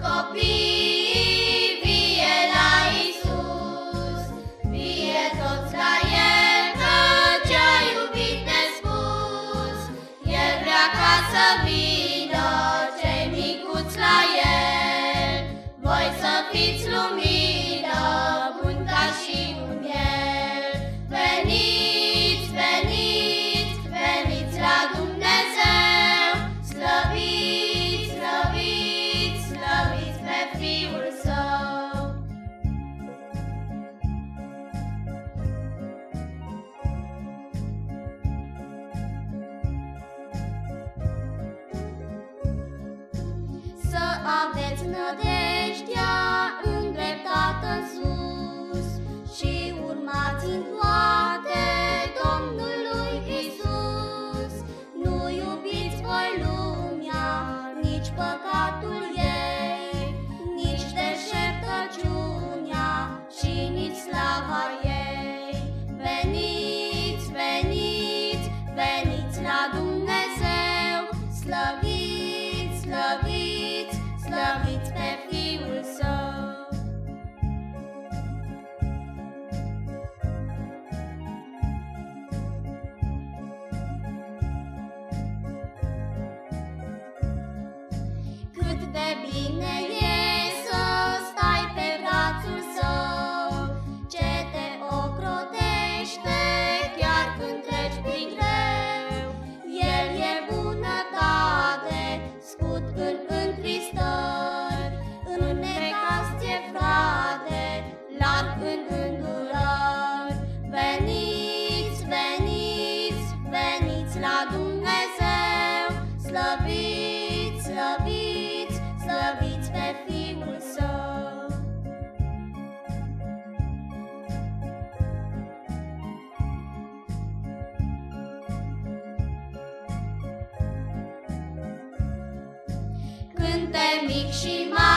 copii. nădejdea îndreptată în sus și urmați în toate Domnului Isus. Nu iubiți voi lumea, nici păcatul ei, nici deșertăciunea și nici slava ei. Veniți, veniți, veniți la Dumnezeu, slăviți, slăviți, slăviți. bine e Când te mic și mare.